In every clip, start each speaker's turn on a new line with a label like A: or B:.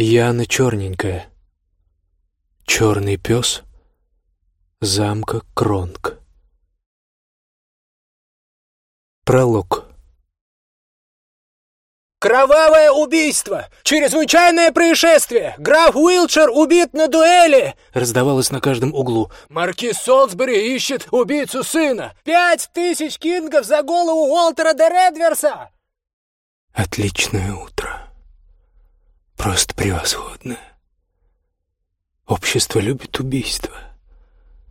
A: Яна черненькая. Черный пес замка Кронг. Пролог.
B: «Кровавое убийство! Чрезвычайное происшествие! Граф Уилчер убит на дуэли!» раздавалось на каждом углу. «Маркиз Солсбери ищет убийцу сына! Пять тысяч кингов за голову Уолтера де Редверса!»
A: Отличное утро. Просто превосходное. Общество любит убийство.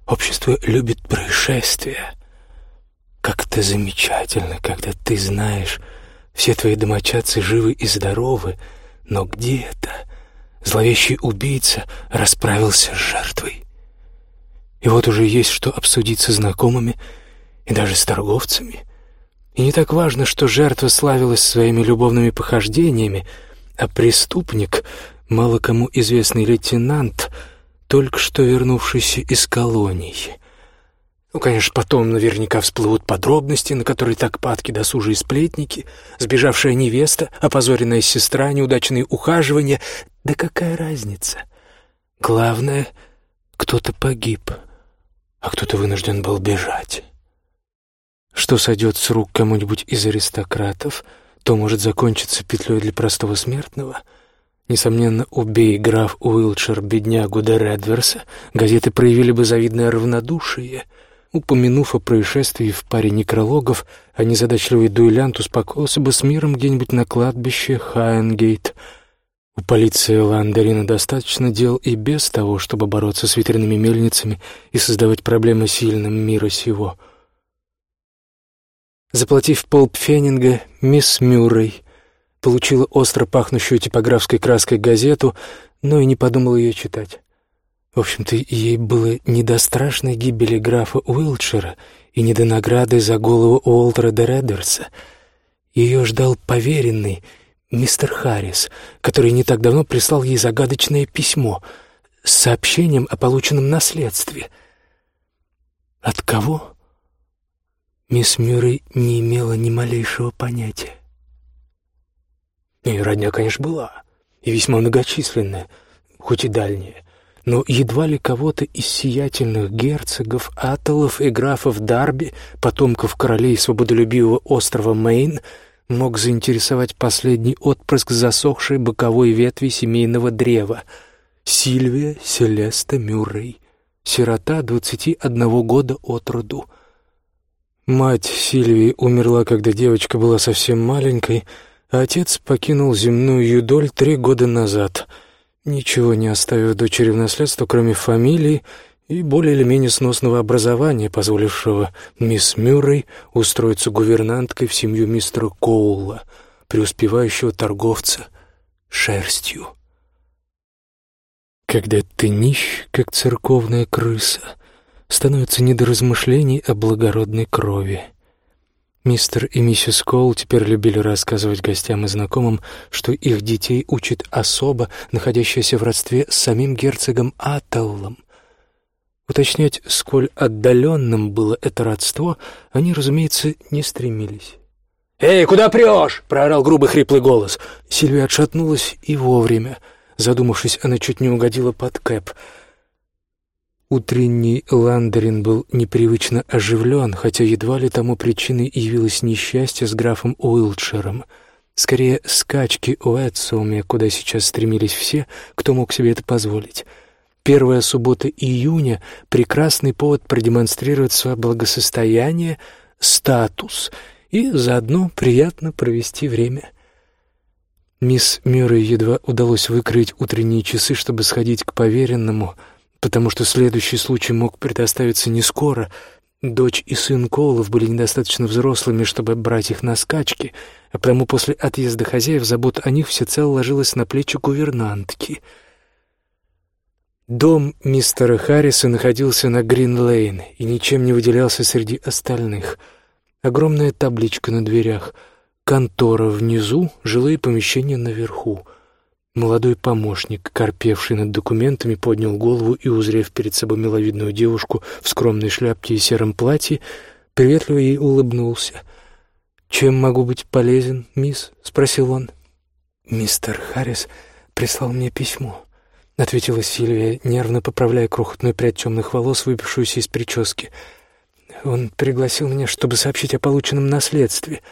A: Общество любит происшествия. Как это замечательно, когда ты знаешь, все твои домочадцы живы и здоровы, но где-то зловещий убийца расправился с жертвой. И вот уже есть что обсудить со знакомыми и даже с торговцами. И не так важно, что жертва славилась своими любовными похождениями, а преступник, мало кому известный лейтенант, только что вернувшийся из колоний — ну, конечно, потом наверняка всплывут подробности, на которые так падки досужие сплетники, сбежавшая невеста, опозоренная сестра, неудачные ухаживания. Да какая разница? Главное, кто-то погиб, а кто-то вынужден был бежать. Что сойдет с рук кому-нибудь из аристократов, то может закончиться петлей для простого смертного — Несомненно, убей граф Уилчер беднягу де Редверса, газеты проявили бы завидное равнодушие — Упомянув о происшествии в паре некрологов, а незадачливый дуэлянт успокоился бы с миром где-нибудь на кладбище Хайенгейт. У полиции Ландерина достаточно дел и без того, чтобы бороться с ветряными мельницами и создавать проблемы сильным мира сего. Заплатив полпфенинга, мисс Мюррей получила остро пахнущую типографской краской газету, но и не подумала ее читать. В общем-то, ей было не до страшной гибели графа Уилчера и не до награды за голову Уолтера де Реддерса. Ее ждал поверенный мистер Харрис, который не так давно прислал ей загадочное письмо с сообщением о полученном наследстве. От кого? Мисс Мюррей не имела ни малейшего понятия. Ее родня, конечно, была, и весьма многочисленная, хоть и дальняя но едва ли кого-то из сиятельных герцогов, атолов и графов Дарби, потомков королей свободолюбивого острова Мейн, мог заинтересовать последний отпрыск засохшей боковой ветви семейного древа — Сильвия Селеста Мюррей, сирота двадцати одного года от роду. Мать Сильвии умерла, когда девочка была совсем маленькой, а отец покинул земную юдоль три года назад — ничего не оставив дочери в наследство, кроме фамилии и более или менее сносного образования, позволившего мисс Мюррей устроиться гувернанткой в семью мистера Коула, преуспевающего торговца шерстью. Когда ты нищ, как церковная крыса, становится не до размышлений о благородной крови — Мистер и миссис Коул теперь любили рассказывать гостям и знакомым, что их детей учит особо, находящаяся в родстве с самим герцогом Аттеллом. Уточнять, сколь отдаленным было это родство, они, разумеется, не стремились.
B: «Эй, куда прешь?» — проорал грубый хриплый голос.
A: Сильвия отшатнулась и вовремя. Задумавшись, она чуть не угодила под кэп — Утренний Ландерин был непривычно оживлен, хотя едва ли тому причиной явилось несчастье с графом Уилтширом. Скорее, скачки у Эдсоуме, куда сейчас стремились все, кто мог себе это позволить. Первая суббота июня — прекрасный повод продемонстрировать свое благосостояние, статус и заодно приятно провести время. Мисс Мюррей едва удалось выкроить утренние часы, чтобы сходить к поверенному — потому что следующий случай мог предоставиться не скоро. Дочь и сын Коулов были недостаточно взрослыми, чтобы брать их на скачки, а потому после отъезда хозяев забота о них всецело ложилась на плечи гувернантки. Дом мистера Харриса находился на Грин-Лейн и ничем не выделялся среди остальных. Огромная табличка на дверях, контора внизу, жилые помещения наверху — Молодой помощник, корпевший над документами, поднял голову и, узрев перед собой миловидную девушку в скромной шляпке и сером платье, приветливо ей улыбнулся. «Чем могу быть полезен, мисс?» — спросил он. «Мистер Харрис прислал мне письмо», — ответила Сильвия, нервно поправляя крохотную прядь темных волос, выбившуюся из прически. «Он пригласил меня, чтобы сообщить о полученном наследстве».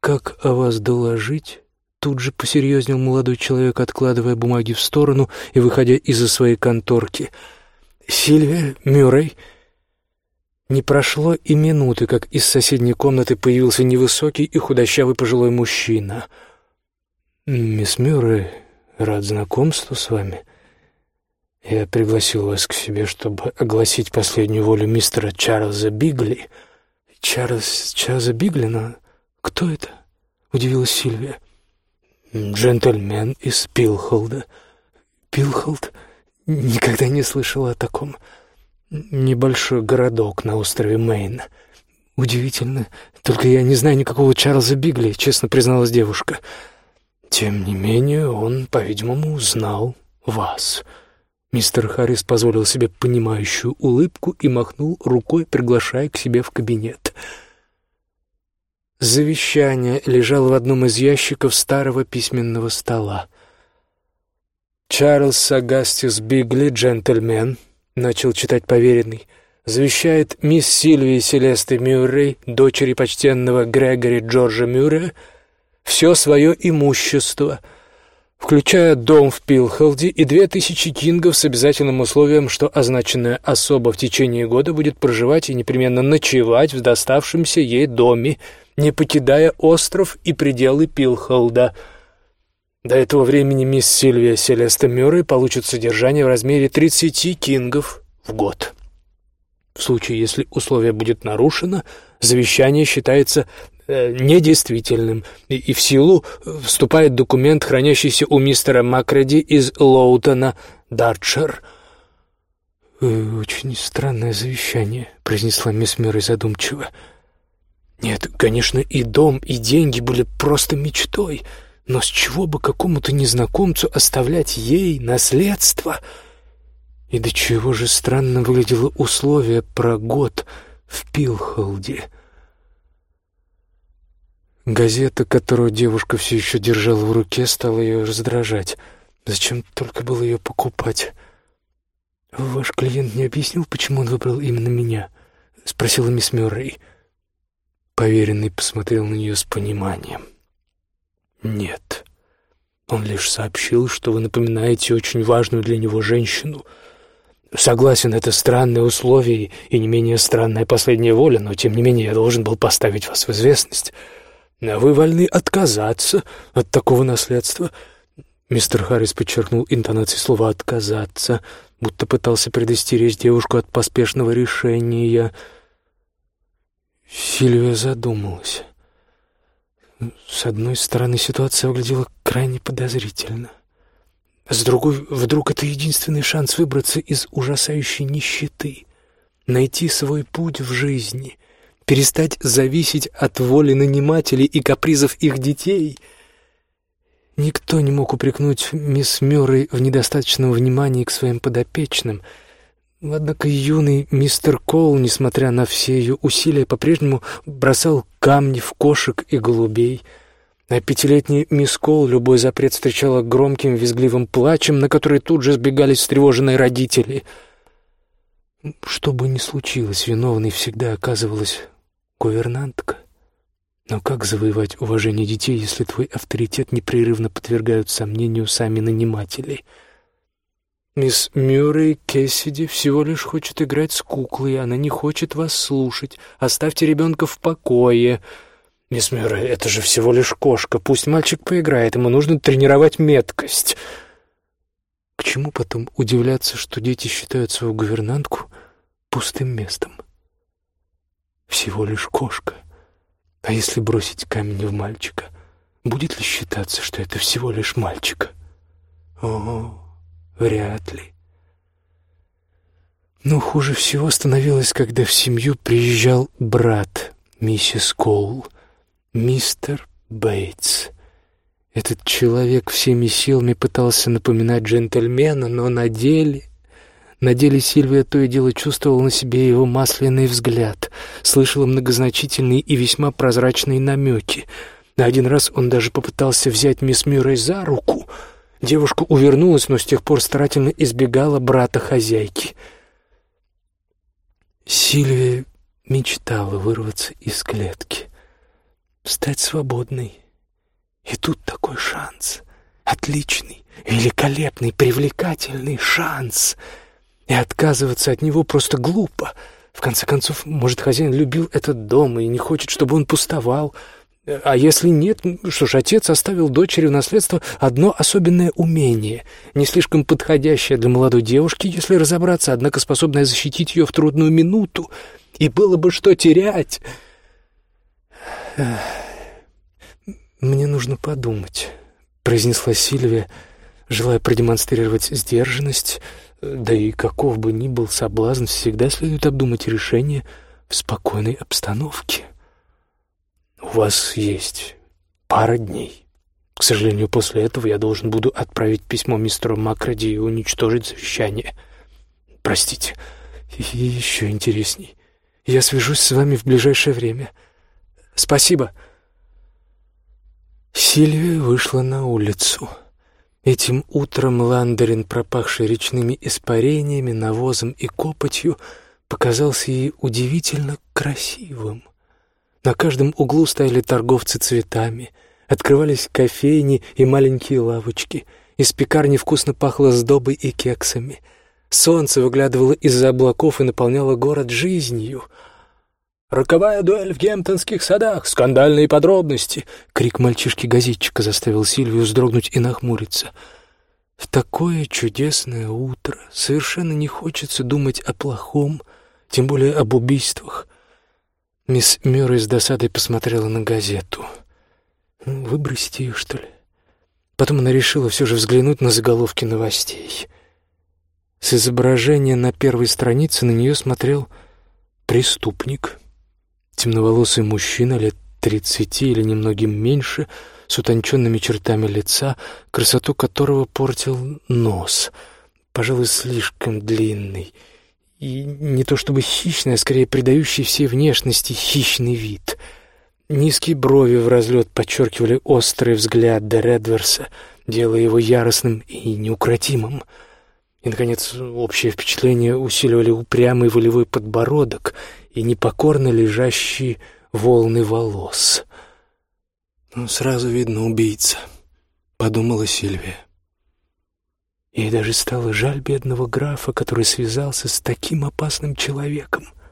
A: «Как о вас доложить?» Тут же посерьезнел молодой человек, откладывая бумаги в сторону и выходя из-за своей конторки. «Сильвия Мюррей...» Не прошло и минуты, как из соседней комнаты появился невысокий и худощавый пожилой мужчина. «Мисс Мюррей, рад знакомству с вами. Я пригласил вас к себе, чтобы огласить последнюю волю мистера Чарльза Бигли». «Чарльз... Чарльза Бигли? Но кто это?» — удивилась Сильвия. «Джентльмен из Пилхолда». «Пилхолд? Никогда не слышал о таком. Небольшой городок на острове Мэйн. Удивительно. Только я не знаю никакого Чарльза Бигли», — честно призналась девушка. «Тем не менее, он, по-видимому, знал вас». Мистер Харрис позволил себе понимающую улыбку и махнул рукой, приглашая к себе в кабинет. «Джентльмен» Завещание лежало в одном из ящиков старого письменного стола. «Чарльз Агастис Бигли, джентльмен», — начал читать поверенный, завещает мисс Сильвии Селесты Мюррей, дочери почтенного Грегори Джорджа Мюррея, все свое имущество, включая дом в Пилхолде и две тысячи кингов с обязательным условием, что означенная особа в течение года будет проживать и непременно ночевать в доставшемся ей доме, не покидая остров и пределы Пилхолда. До этого времени мисс Сильвия Селеста Мюррей получит содержание в размере 30 кингов в год. В случае, если условие будет нарушено, завещание считается э, недействительным, и, и в силу вступает документ, хранящийся у мистера Макреди из Лоутона, Дартшир. «Э, «Очень странное завещание», — произнесла мисс Мюррей задумчиво. Нет, конечно, и дом, и деньги были просто мечтой, но с чего бы какому-то незнакомцу оставлять ей наследство? И до чего же странно выглядело условие про год в Пилхолде. Газета, которую девушка все еще держала в руке, стала ее раздражать. Зачем только было ее покупать? «Ваш клиент не объяснил, почему он выбрал именно меня?» — спросила мисс Мюррей. Поверенный посмотрел на нее с пониманием. «Нет. Он лишь сообщил, что вы напоминаете очень важную для него женщину. Согласен, это странное условие и не менее странная последняя воля, но тем не менее я должен был поставить вас в известность. А вы вольны отказаться от такого наследства». Мистер Харрис подчеркнул интонацией слова «отказаться», будто пытался предостеречь девушку от поспешного решения — Сильвия задумалась. С одной стороны, ситуация выглядела крайне подозрительно. С другой, вдруг это единственный шанс выбраться из ужасающей нищеты, найти свой путь в жизни, перестать зависеть от воли нанимателей и капризов их детей. Никто не мог упрекнуть мисс Мюррей в недостаточном внимании к своим подопечным — Однако юный мистер Коул, несмотря на все ее усилия, по-прежнему бросал камни в кошек и голубей. А пятилетний мисс Коул любой запрет встречала громким визгливым плачем, на который тут же сбегались встревоженные родители. Что бы ни случилось, виновной всегда оказывалась гувернантка. Но как завоевать уважение детей, если твой авторитет непрерывно подвергают сомнению сами наниматели — Мисс Мюррей Кессиди всего лишь хочет играть с куклой, она не хочет вас слушать. Оставьте ребенка в покое. Мисс Мюррей, это же всего лишь кошка. Пусть мальчик поиграет, ему нужно тренировать меткость. К чему потом удивляться, что дети считают свою гувернантку пустым местом? Всего лишь кошка. А если бросить камень в мальчика, будет ли считаться, что это всего лишь мальчика? О, Вряд ли. Но хуже всего становилось, когда в семью приезжал брат миссис Коул, мистер Бейтс. Этот человек всеми силами пытался напоминать джентльмена, но на деле... На деле Сильвия то и дело чувствовала на себе его масляный взгляд, слышала многозначительные и весьма прозрачные намеки. На один раз он даже попытался взять мисс Мюррей за руку — Девушка увернулась, но с тех пор старательно избегала брата хозяйки. Сильвия мечтала вырваться из клетки, стать свободной. И тут такой шанс. Отличный, великолепный, привлекательный шанс. И отказываться от него просто глупо. В конце концов, может, хозяин любил этот дом и не хочет, чтобы он пустовал. А если нет, что ж, отец оставил дочери в наследство одно особенное умение, не слишком подходящее для молодой девушки, если разобраться, однако способное защитить ее в трудную минуту. И было бы что терять. «Мне нужно подумать», — произнесла Сильвия, желая продемонстрировать сдержанность, да и каков бы ни был соблазн, всегда следует обдумать решение в спокойной обстановке. «У вас есть пара дней. К сожалению, после этого я должен буду отправить письмо мистеру Макроди и уничтожить завещание. Простите, и еще интересней. Я свяжусь с вами в ближайшее время. Спасибо». Сильвия вышла на улицу. Этим утром Ландерин, пропахший речными испарениями, навозом и копотью, показался ей удивительно красивым. На каждом углу стояли торговцы цветами, открывались кофейни и маленькие лавочки. Из пекарни вкусно пахло сдобой и кексами. Солнце выглядывало из-за облаков и наполняло город жизнью — «Роковая дуэль в Гемптонских садах! Скандальные подробности!» Крик мальчишки-газетчика заставил Сильвию вздрогнуть и нахмуриться. В такое чудесное утро совершенно не хочется думать о плохом, тем более об убийствах. Мисс Мюррей с досадой посмотрела на газету. Ну, «Выбросить ее, что ли?» Потом она решила все же взглянуть на заголовки новостей. С изображения на первой странице на нее смотрел преступник — Темноволосый мужчина лет тридцати или немногим меньше, с утонченными чертами лица, красоту которого портил нос, пожалуй, слишком длинный, и не то чтобы хищный, а скорее придающий всей внешности хищный вид. Низкие брови в разлет подчеркивали острый взгляд де Редверса, делая его яростным и неукротимым. И, наконец, общее впечатление усиливали упрямый волевой подбородок и непокорно лежащие волны волос. «Ну, сразу видно убийца», — подумала Сильвия. Ей даже стало жаль бедного графа, который связался с таким опасным человеком —